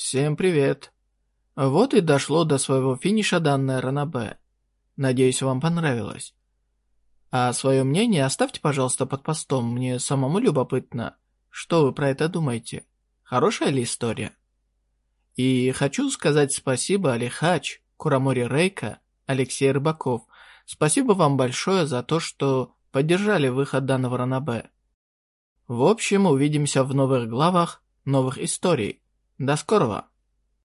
Всем привет. Вот и дошло до своего финиша данное ранобе. Надеюсь, вам понравилось. А свое мнение оставьте, пожалуйста, под постом. Мне самому любопытно, что вы про это думаете. Хорошая ли история? И хочу сказать спасибо Алихач, Курамори Рейка, Алексей Рыбаков. Спасибо вам большое за то, что поддержали выход данного ранобе. В общем, увидимся в новых главах новых историй. До скорого!